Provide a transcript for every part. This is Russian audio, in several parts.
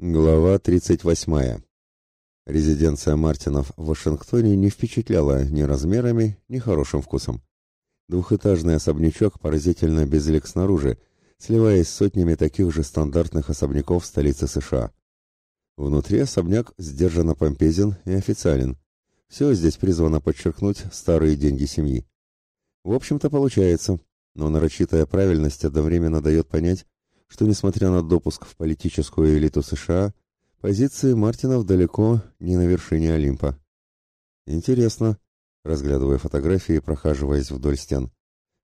Глава 38. Резиденция Мартинов в Вашингтоне не впечатляла ни размерами, ни хорошим вкусом. Двухэтажный особнячок поразительно безлик снаружи, сливаясь с сотнями таких же стандартных особняков столицы США. Внутри особняк сдержанно помпезен и официален. Все здесь призвано подчеркнуть старые деньги семьи. В общем-то получается, но нарочитая правильность одновременно дает понять, что, несмотря на допуск в политическую элиту США, позиции Мартинов далеко не на вершине Олимпа. Интересно, разглядывая фотографии, прохаживаясь вдоль стен.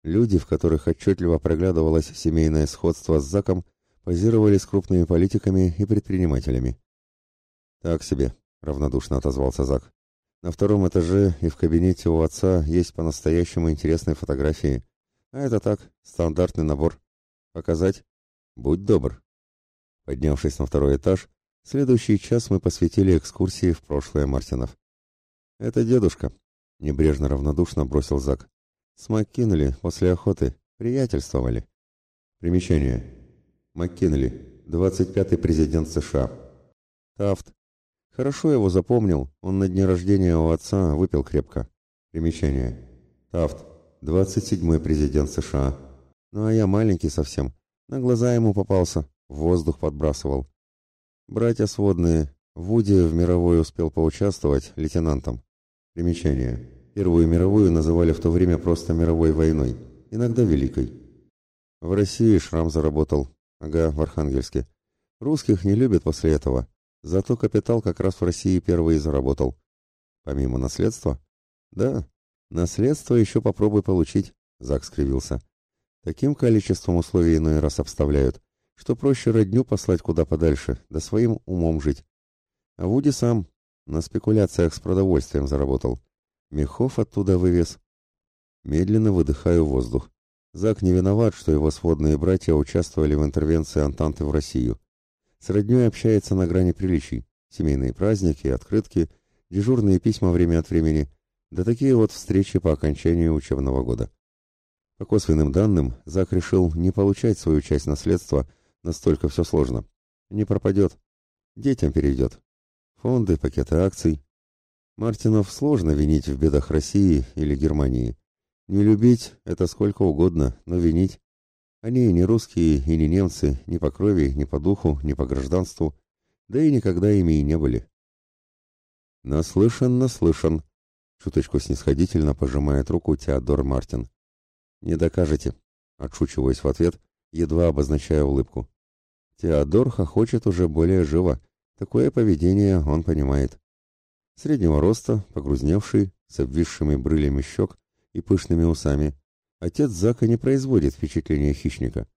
Люди, в которых отчетливо проглядывалось семейное сходство с Заком, позировали с крупными политиками и предпринимателями. «Так себе», — равнодушно отозвался Зак. «На втором этаже и в кабинете у отца есть по-настоящему интересные фотографии. А это так, стандартный набор. Показать?» Будь добр. Поднявшись на второй этаж, следующий час мы посвятили экскурсии в прошлое Мартинов. Это дедушка, небрежно равнодушно бросил Зак. С МакКинли после охоты приятельствовали. Примечание. МакКинли, 25-й президент США. Тафт. Хорошо его запомнил, он на дне рождения у отца выпил крепко. Примечание. Тафт, 27-й президент США. Ну а я маленький совсем, на глаза ему попался, воздух подбрасывал. Братья сводные, Вуди в мировой успел поучаствовать лейтенантом. Примечание. Первую мировую называли в то время просто мировой войной, иногда великой. В России Шрам заработал, ага, в Архангельске. Русских не любят после этого, зато капитал как раз в России первый заработал. Помимо наследства? Да, наследство еще попробуй получить, Зак скривился. Таким количеством условий иной раз обставляют, что проще родню послать куда подальше, да своим умом жить. А Вуди сам на спекуляциях с продовольствием заработал. Мехов оттуда вывез. Медленно выдыхаю воздух. Зак не виноват, что его сводные братья участвовали в интервенции Антанты в Россию. С родней общается на грани приличий. Семейные праздники, открытки, дежурные письма время от времени, да такие вот встречи по окончанию учебного года. По косвенным данным, Зак решил не получать свою часть наследства, настолько все сложно. Не пропадет. Детям перейдет. Фонды, пакеты акций. Мартинов сложно винить в бедах России или Германии. Не любить — это сколько угодно, но винить. Они не русские и не немцы, ни по крови, ни по духу, ни по гражданству, да и никогда ими и не были. «Наслышан, наслышан», — чуточку снисходительно пожимает руку Теодор Мартин. «Не докажете», — отшучиваясь в ответ, едва обозначая улыбку. Теодор хохочет уже более живо. Такое поведение он понимает. Среднего роста, погрузневший, с обвисшими брылями щек и пышными усами, отец Зака не производит впечатления хищника.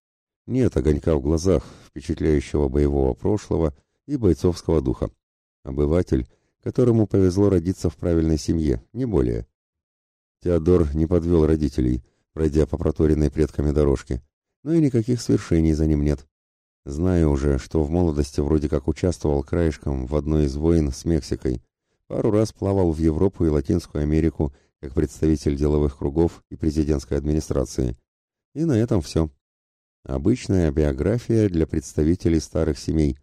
Нет огонька в глазах, впечатляющего боевого прошлого и бойцовского духа. Обыватель, которому повезло родиться в правильной семье, не более. Теодор не подвел родителей — пройдя по проторенной предками дорожке. Но и никаких свершений за ним нет. Знаю уже, что в молодости вроде как участвовал краешком в одной из войн с Мексикой. Пару раз плавал в Европу и Латинскую Америку как представитель деловых кругов и президентской администрации. И на этом все. Обычная биография для представителей старых семей,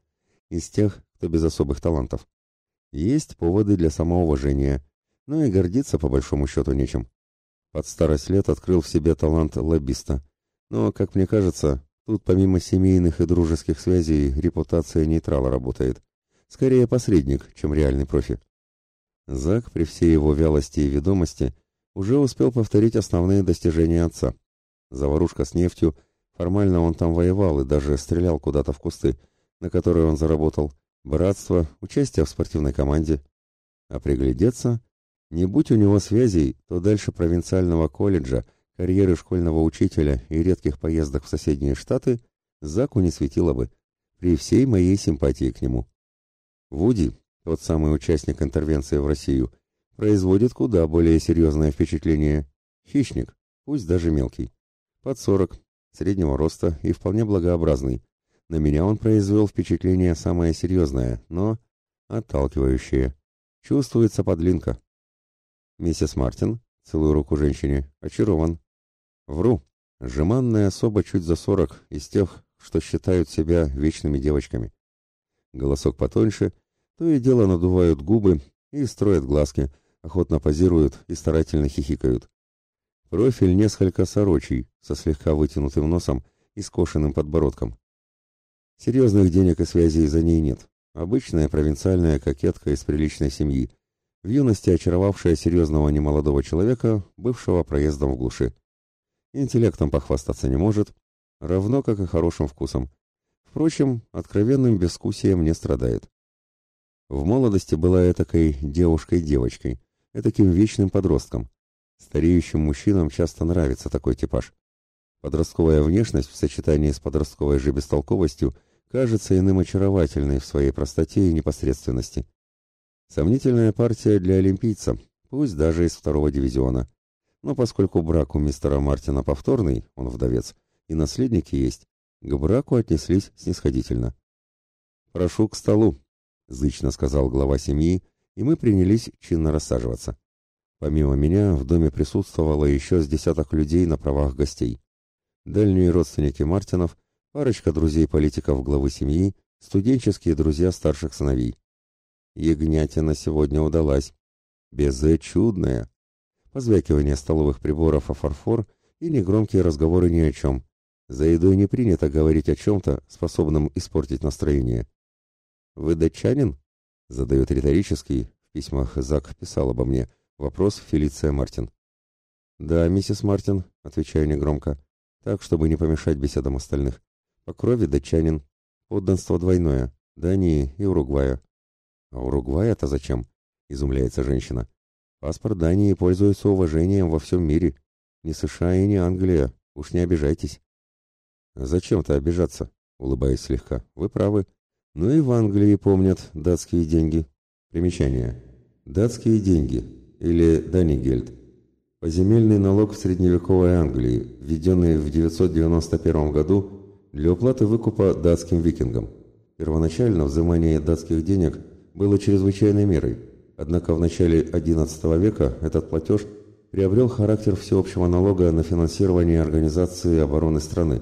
из тех, кто без особых талантов. Есть поводы для самоуважения, но и гордиться по большому счету нечем. Под старость лет открыл в себе талант лоббиста. Но, как мне кажется, тут помимо семейных и дружеских связей репутация нейтрала работает. Скорее посредник, чем реальный профи. Зак, при всей его вялости и ведомости, уже успел повторить основные достижения отца. Заварушка с нефтью, формально он там воевал и даже стрелял куда-то в кусты, на которые он заработал, братство, участие в спортивной команде. А приглядеться, не будь у него связей, то дальше провинциального колледжа, карьеры школьного учителя и редких поездок в соседние штаты Заку не светило бы, при всей моей симпатии к нему. Вуди, тот самый участник интервенции в Россию, производит куда более серьезное впечатление. Хищник, пусть даже мелкий. Под сорок, среднего роста и вполне благообразный. На меня он произвел впечатление самое серьезное, но отталкивающее. Чувствуется подлинка. Миссис Мартин, целую руку женщине, очарован. Вру. Жеманная особа чуть за сорок, из тех, что считают себя вечными девочками. Голосок потоньше, то и дело надувают губы и строят глазки, охотно позируют и старательно хихикают. Профиль несколько сорочий, со слегка вытянутым носом и скошенным подбородком. Серьезных денег и связей за ней нет. Обычная провинциальная кокетка из приличной семьи, в юности очаровавшая серьезного немолодого человека, бывшего проездом в глуши. Интеллектом похвастаться не может, равно как и хорошим вкусом. Впрочем, откровенным безвкусием не страдает. В молодости была этакой девушкой-девочкой, этаким вечным подростком. Стареющим мужчинам часто нравится такой типаж. Подростковая внешность в сочетании с подростковой же бестолковостью кажется иным очаровательной в своей простоте и непосредственности. Сомнительная партия для олимпийца, пусть даже из второго дивизиона. Но поскольку брак у мистера Мартина повторный, он вдовец, и наследники есть, к браку отнеслись снисходительно. «Прошу к столу», — зычно сказал глава семьи, и мы принялись чинно рассаживаться. Помимо меня в доме присутствовало еще с десяток людей на правах гостей. Дальние родственники Мартинов, парочка друзей политиков главы семьи, студенческие друзья старших сыновей. Ягнятина сегодня удалась. Безе чудная. Позвякивание столовых приборов о фарфор и негромкие разговоры ни о чем. За едой не принято говорить о чем-то, способном испортить настроение. «Вы датчанин?» — задает риторический, в письмах Зак писал обо мне, вопрос Фелиция Мартин. «Да, миссис Мартин», — отвечаю негромко, так, чтобы не помешать беседам остальных. «По крови датчанин. Подданство двойное. Дании и Уругвая». «А Уругвай это зачем?» — изумляется женщина. «Паспорт Дании пользуется уважением во всем мире. Не США и не Англия. Уж не обижайтесь». «Зачем-то обижаться?» — улыбаясь слегка. «Вы правы. Ну и в Англии помнят датские деньги. Примечание. Датские деньги, или Данигельд. Поземельный налог в средневековой Англии, введенный в 991 году для уплаты выкупа датским викингам. Первоначально взимание датских денег было чрезвычайной мерой, однако в начале XI века этот платеж приобрел характер всеобщего налога на финансирование организации обороны страны.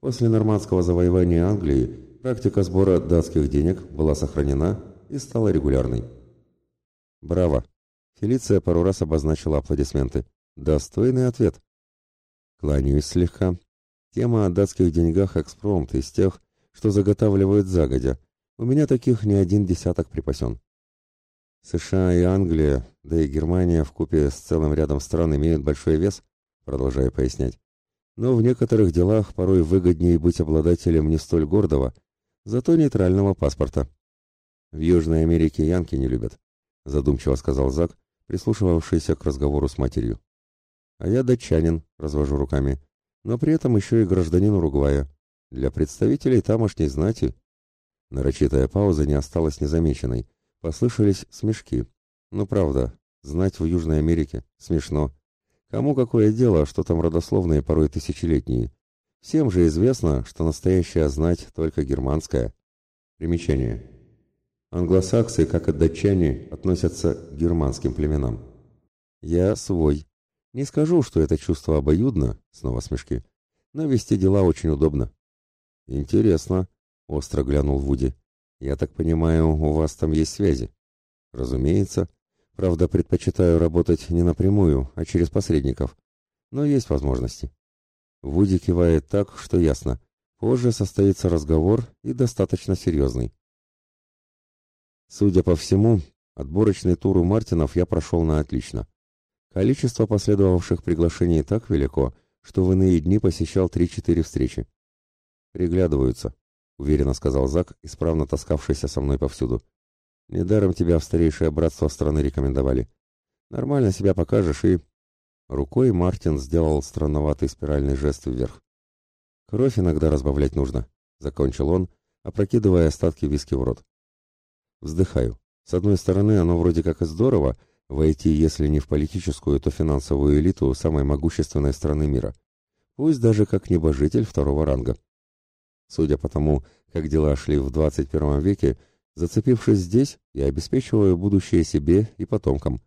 После нормандского завоевания Англии Практика сбора датских денег была сохранена и стала регулярной. Браво! Фелиция пару раз обозначила аплодисменты. Достойный ответ. Кланяюсь слегка. Тема о датских деньгах экспромт из тех, что заготавливают загодя. У меня таких не один десяток припасен. США и Англия, да и Германия в купе с целым рядом стран имеют большой вес, продолжаю пояснять. Но в некоторых делах порой выгоднее быть обладателем не столь гордого, зато нейтрального паспорта. В Южной Америке янки не любят, задумчиво сказал Зак, прислушивавшийся к разговору с матерью. А я датчанин, развожу руками, но при этом еще и гражданин Уругвая. Для представителей тамошней знати. Нарочитая пауза не осталась незамеченной. Послышались смешки. Ну правда, знать в Южной Америке смешно. Кому какое дело, что там родословные порой тысячелетние? Всем же известно, что настоящая знать только германская. Примечание. Англосаксы, как и датчане, относятся к германским племенам. Я свой. Не скажу, что это чувство обоюдно, снова смешки, но вести дела очень удобно. Интересно, остро глянул Вуди. Я так понимаю, у вас там есть связи? Разумеется. Правда, предпочитаю работать не напрямую, а через посредников. Но есть возможности. Вуди кивает так, что ясно. Позже состоится разговор и достаточно серьезный. Судя по всему, отборочный тур у Мартинов я прошел на отлично. Количество последовавших приглашений так велико, что в иные дни посещал 3-4 встречи. «Приглядываются», — уверенно сказал Зак, исправно таскавшийся со мной повсюду. «Недаром тебя в старейшее братство страны рекомендовали. Нормально себя покажешь и...» Рукой Мартин сделал странноватый спиральный жест вверх. «Кровь иногда разбавлять нужно», — закончил он, опрокидывая остатки виски в рот. Вздыхаю. С одной стороны, оно вроде как и здорово, войти, если не в политическую, то финансовую элиту самой могущественной страны мира. Пусть даже как небожитель второго ранга. Судя по тому, как дела шли в 21 веке, зацепившись здесь, я обеспечиваю будущее себе и потомкам.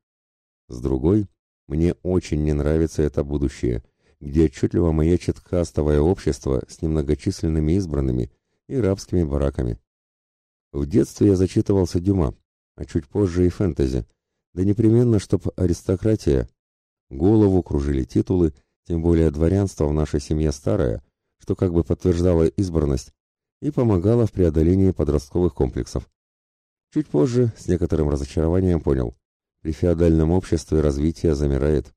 С другой, мне очень не нравится это будущее, где отчетливо маячит кастовое общество с немногочисленными избранными и рабскими бараками. В детстве я зачитывался Дюма, а чуть позже и фэнтези. Да непременно, чтоб аристократия. Голову кружили титулы, тем более дворянство в нашей семье старое, что как бы подтверждало избранность и помогало в преодолении подростковых комплексов. Чуть позже, с некоторым разочарованием, понял. При феодальном обществе развитие замирает.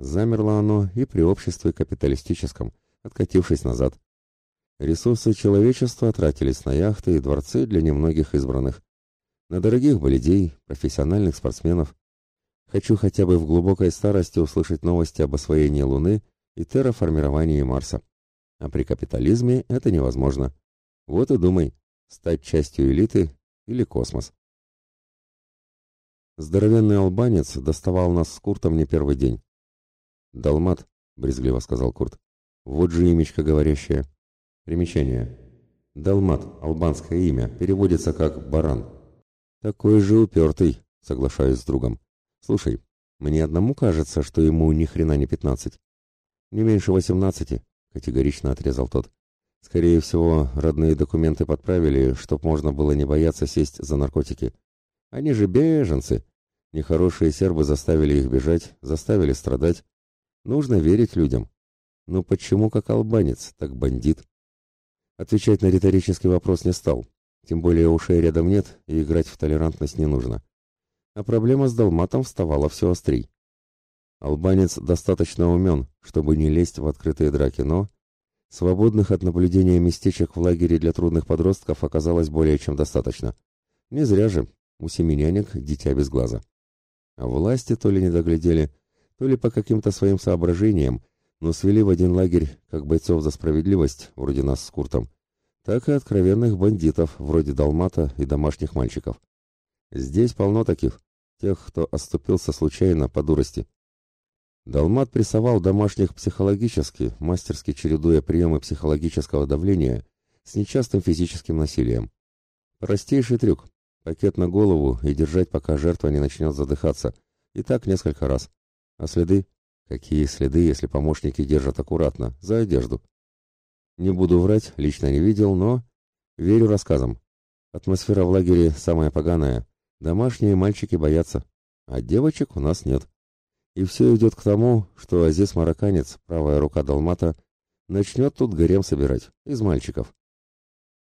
Замерло оно и при обществе капиталистическом, откатившись назад. Ресурсы человечества тратились на яхты и дворцы для немногих избранных. На дорогих болидей, профессиональных спортсменов. Хочу хотя бы в глубокой старости услышать новости об освоении Луны и терраформировании Марса. А при капитализме это невозможно. Вот и думай, стать частью элиты или космос. Здоровенный албанец доставал нас с Куртом не первый день. «Далмат», — брезгливо сказал Курт. «Вот же имечко говорящее». Примечание. Далмат, албанское имя, переводится как «баран». Такой же упертый, соглашаюсь с другом. Слушай, мне одному кажется, что ему ни хрена не пятнадцать. Не меньше восемнадцати, категорично отрезал тот. Скорее всего, родные документы подправили, чтоб можно было не бояться сесть за наркотики. Они же беженцы. Нехорошие сербы заставили их бежать, заставили страдать. Нужно верить людям. Но почему как албанец, так бандит? Отвечать на риторический вопрос не стал, тем более ушей рядом нет, и играть в толерантность не нужно. А проблема с Далматом вставала все острей. Албанец достаточно умен, чтобы не лезть в открытые драки, но... Свободных от наблюдения местечек в лагере для трудных подростков оказалось более чем достаточно. Не зря же, у семи нянек дитя без глаза. А власти то ли не доглядели, то ли по каким-то своим соображениям но свели в один лагерь как бойцов за справедливость, вроде нас с Куртом, так и откровенных бандитов, вроде Далмата и домашних мальчиков. Здесь полно таких, тех, кто оступился случайно по дурости. Далмат прессовал домашних психологически, мастерски чередуя приемы психологического давления с нечастым физическим насилием. Простейший трюк – пакет на голову и держать, пока жертва не начнет задыхаться, и так несколько раз. А следы Какие следы, если помощники держат аккуратно, за одежду? Не буду врать, лично не видел, но верю рассказам. Атмосфера в лагере самая поганая. Домашние мальчики боятся, а девочек у нас нет. И все идет к тому, что Азиз-марокканец, правая рука Далмата, начнет тут гарем собирать, из мальчиков.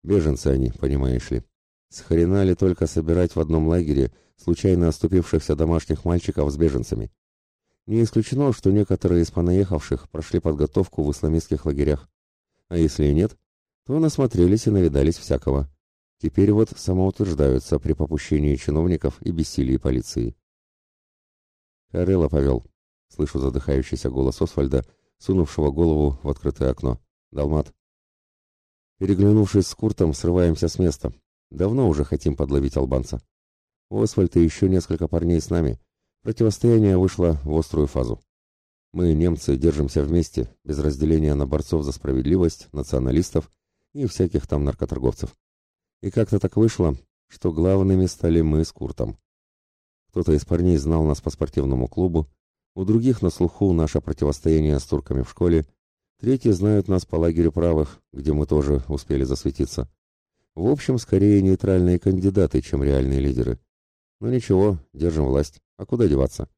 Беженцы они, понимаешь ли. Схрена ли только собирать в одном лагере случайно оступившихся домашних мальчиков с беженцами? Не исключено, что некоторые из понаехавших прошли подготовку в исламистских лагерях. А если и нет, то насмотрелись и навидались всякого. Теперь вот самоутверждаются при попущении чиновников и бессилии полиции. Карелла повел. Слышу задыхающийся голос Освальда, сунувшего голову в открытое окно. Далмат. Переглянувшись с Куртом, срываемся с места. Давно уже хотим подловить албанца. Освальд и еще несколько парней с нами, Противостояние вышло в острую фазу. Мы, немцы, держимся вместе, без разделения на борцов за справедливость, националистов и всяких там наркоторговцев. И как-то так вышло, что главными стали мы с Куртом. Кто-то из парней знал нас по спортивному клубу, у других на слуху наше противостояние с турками в школе, третьи знают нас по лагерю правых, где мы тоже успели засветиться. В общем, скорее нейтральные кандидаты, чем реальные лидеры. Но ничего, держим власть. А куда деваться?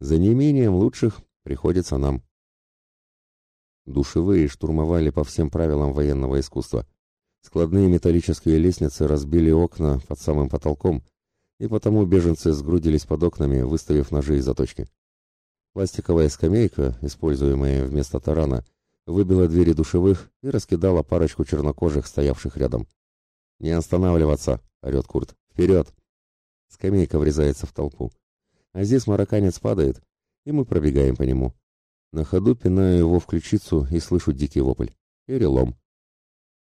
За неимением лучших приходится нам. Душевые штурмовали по всем правилам военного искусства. Складные металлические лестницы разбили окна под самым потолком, и потому беженцы сгрудились под окнами, выставив ножи и заточки. Пластиковая скамейка, используемая вместо тарана, выбила двери душевых и раскидала парочку чернокожих, стоявших рядом. «Не останавливаться!» — орет Курт. «Вперед!» Скамейка врезается в толпу. А здесь марокканец падает, и мы пробегаем по нему. На ходу пинаю его в ключицу и слышу дикий вопль. Перелом.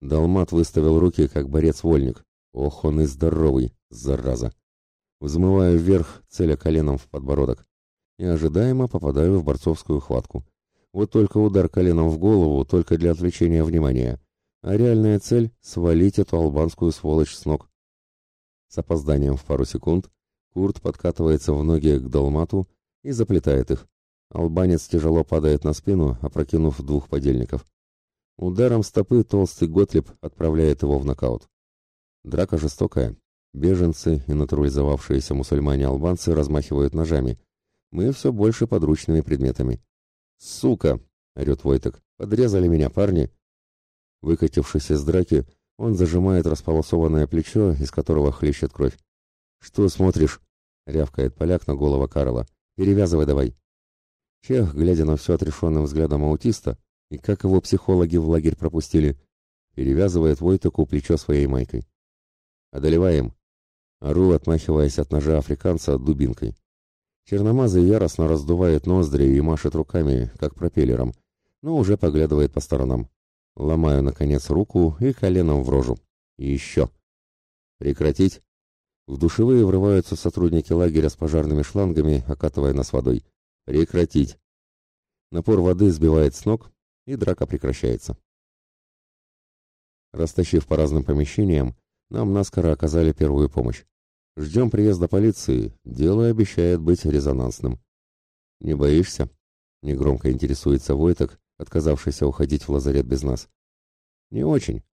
Далмат выставил руки, как борец-вольник. Ох, он и здоровый, зараза. Взмываю вверх, целя коленом в подбородок. И ожидаемо попадаю в борцовскую хватку. Вот только удар коленом в голову, только для отвлечения внимания. А реальная цель — свалить эту албанскую сволочь с ног. С опозданием в пару секунд Курт подкатывается в ноги к долмату и заплетает их. Албанец тяжело падает на спину, опрокинув двух подельников. Ударом стопы толстый Готлиб отправляет его в нокаут. Драка жестокая. Беженцы и натурализовавшиеся мусульмане-албанцы размахивают ножами. Мы все больше подручными предметами. «Сука!» — орет Войтек. «Подрезали меня, парни!» Выкатившись из драки, он зажимает располосованное плечо, из которого хлещет кровь. «Что смотришь?» — рявкает поляк на голову Карла. «Перевязывай давай». Чех, глядя на все отрешенным взглядом аутиста, и как его психологи в лагерь пропустили, перевязывает Войтеку плечо своей майкой. «Одолеваем!» Ору, отмахиваясь от ножа африканца дубинкой. Черномазый яростно раздувает ноздри и машет руками, как пропеллером, но уже поглядывает по сторонам. Ломаю, наконец, руку и коленом в рожу. И еще. Прекратить. В душевые врываются сотрудники лагеря с пожарными шлангами, окатывая нас водой. Прекратить. Напор воды сбивает с ног, и драка прекращается. Растащив по разным помещениям, нам наскоро оказали первую помощь. Ждем приезда полиции, дело обещает быть резонансным. «Не боишься?» — негромко интересуется Войток, отказавшийся уходить в лазарет без нас. «Не очень».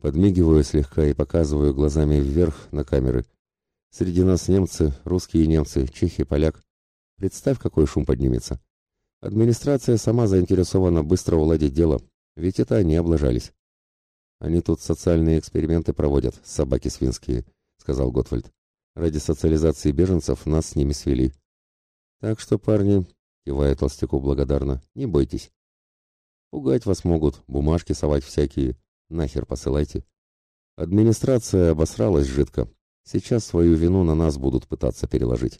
Подмигиваю слегка и показываю глазами вверх на камеры. Среди нас немцы, русские немцы, чехи, поляк. Представь, какой шум поднимется. Администрация сама заинтересована быстро уладить дело, ведь это они облажались. Они тут социальные эксперименты проводят, собаки свинские, сказал Готвальд. Ради социализации беженцев нас с ними свели. Так что, парни, кивая толстяку благодарно, не бойтесь. Пугать вас могут, бумажки совать всякие. Нахер посылайте. Администрация обосралась жидко. Сейчас свою вину на нас будут пытаться переложить.